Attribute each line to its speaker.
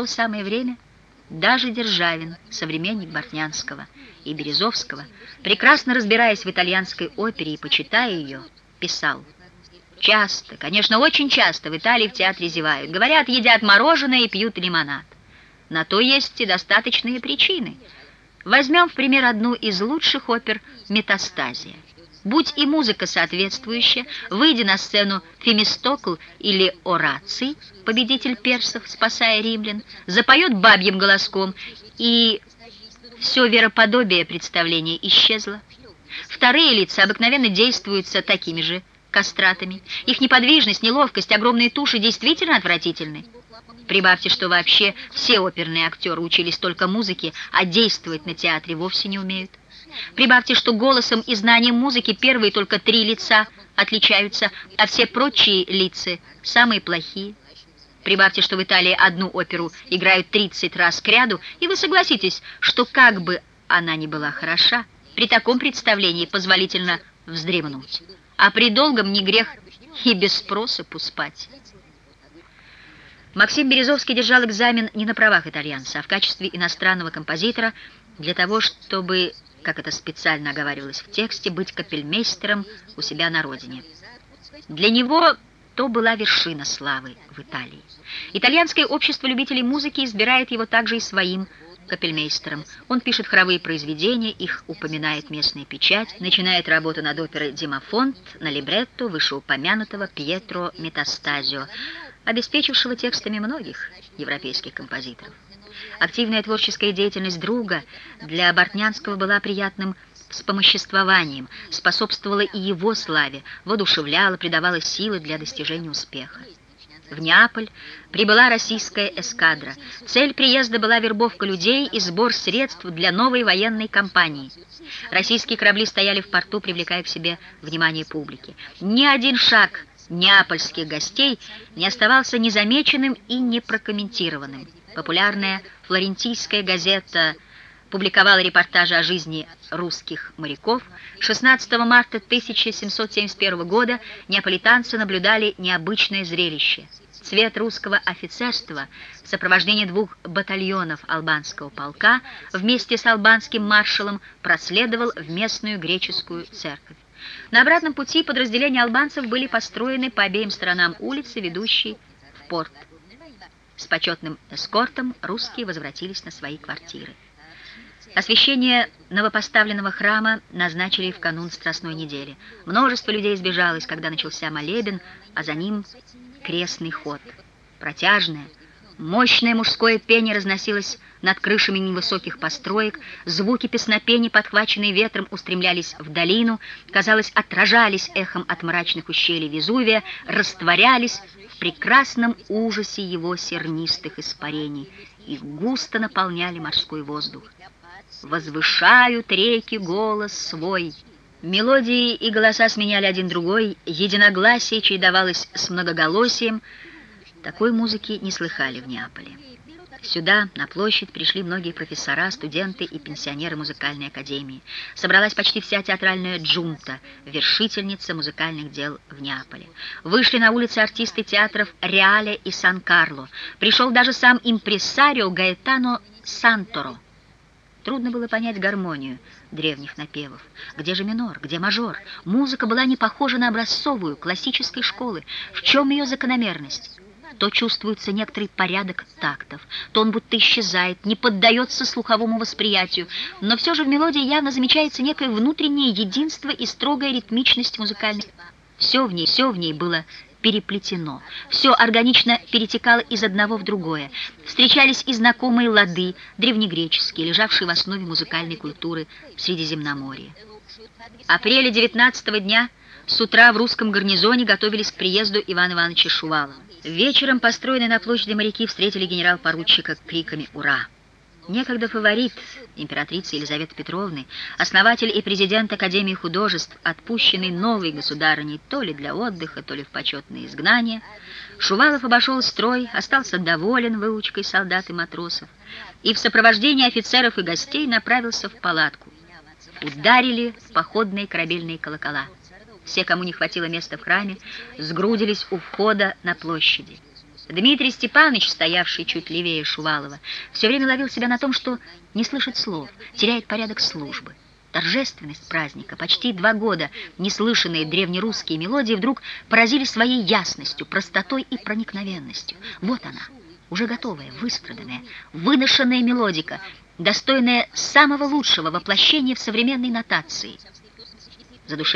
Speaker 1: то самое время даже Державин, современник Бортнянского и Березовского, прекрасно разбираясь в итальянской опере и почитая ее, писал «Часто, конечно, очень часто в Италии в театре зевают. Говорят, едят мороженое и пьют лимонад. На то есть и достаточные причины. Возьмем в пример одну из лучших опер «Метастазия». Будь и музыка соответствующая, выйдя на сцену Фемистокл или Ораций, победитель персов, спасая римлян, запоет бабьим голоском, и все вероподобие представления исчезло. Вторые лица обыкновенно действуются такими же кастратами. Их неподвижность, неловкость, огромные туши действительно отвратительны. Прибавьте, что вообще все оперные актеры учились только музыке, а действовать на театре вовсе не умеют. Прибавьте, что голосом и знанием музыки первые только три лица отличаются, а все прочие лица самые плохие. Прибавьте, что в Италии одну оперу играют 30 раз к ряду, и вы согласитесь, что как бы она ни была хороша, при таком представлении позволительно вздремнуть, а при долгом не грех и без спроса пуспать. Максим Березовский держал экзамен не на правах итальянца, а в качестве иностранного композитора для того, чтобы как это специально оговаривалось в тексте, быть капельмейстером у себя на родине. Для него то была вершина славы в Италии. Итальянское общество любителей музыки избирает его также и своим капельмейстером. Он пишет хоровые произведения, их упоминает местная печать, начинает работу над оперой «Димафонт» на либретто вышеупомянутого Пьетро Метастазио, обеспечившего текстами многих европейских композиторов. Активная творческая деятельность друга для Бортнянского была приятным вспомоществованием, способствовала и его славе, воодушевляла, придавала силы для достижения успеха. В Неаполь прибыла российская эскадра. Цель приезда была вербовка людей и сбор средств для новой военной кампании. Российские корабли стояли в порту, привлекая к себе внимание публики. Ни один шаг неапольских гостей не оставался незамеченным и непрокомментированным. Популярная флорентийская газета публиковала репортажи о жизни русских моряков. 16 марта 1771 года неаполитанцы наблюдали необычное зрелище. Цвет русского офицерства в сопровождении двух батальонов албанского полка вместе с албанским маршалом проследовал в местную греческую церковь. На обратном пути подразделения албанцев были построены по обеим сторонам улицы, ведущей в порт. С почетным эскортом русские возвратились на свои квартиры. Освящение новопоставленного храма назначили в канун Страстной недели. Множество людей сбежалось, когда начался молебен, а за ним крестный ход. Протяжное, мощное мужское пение разносилось над крышами невысоких построек, звуки песнопений, подхваченные ветром, устремлялись в долину, казалось, отражались эхом от мрачных ущелий Везувия, растворялись прекрасном ужасе его сернистых испарений и густо наполняли морской воздух. Возвышают реки голос свой. Мелодии и голоса сменяли один другой, единогласие чередовалось с многоголосием. Такой музыки не слыхали в Неаполе. Сюда, на площадь, пришли многие профессора, студенты и пенсионеры музыкальной академии. Собралась почти вся театральная джунта, вершительница музыкальных дел в Неаполе. Вышли на улицы артисты театров Реале и Сан-Карло. Пришел даже сам импресарио Гаэтано Санторо. Трудно было понять гармонию древних напевов. Где же минор, где мажор? Музыка была не похожа на образцовую, классической школы. В чем ее закономерность? То чувствуется некоторый порядок тактов, то он будто исчезает, не поддается слуховому восприятию, но все же в мелодии явно замечается некое внутреннее единство и строгая ритмичность музыкальной. Все в ней, все в ней было переплетено, все органично перетекало из одного в другое. Встречались и знакомые лады, древнегреческие, лежавшие в основе музыкальной культуры в Средиземноморье. Апреля 19 дня с утра в русском гарнизоне готовились к приезду Ивана Ивановича Шувалова. Вечером построенные на площади моряки встретили генерал-поручика криками «Ура!». Некогда фаворит императрицы Елизаветы Петровны, основатель и президент Академии художеств, отпущенный новой государыней то ли для отдыха, то ли в почетное изгнание, Шувалов обошел строй, остался доволен выучкой солдат и матросов и в сопровождении офицеров и гостей направился в палатку. Ударили походные корабельные колокола. Все, кому не хватило места в храме, сгрудились у входа на площади. Дмитрий Степанович, стоявший чуть левее Шувалова, все время ловил себя на том, что не слышит слов, теряет порядок службы. Торжественность праздника, почти два года неслышанные древнерусские мелодии вдруг поразили своей ясностью, простотой и проникновенностью. Вот она, уже готовая, выстраданная, выношенная мелодика, достойная самого лучшего воплощения в современной нотации. Задушевная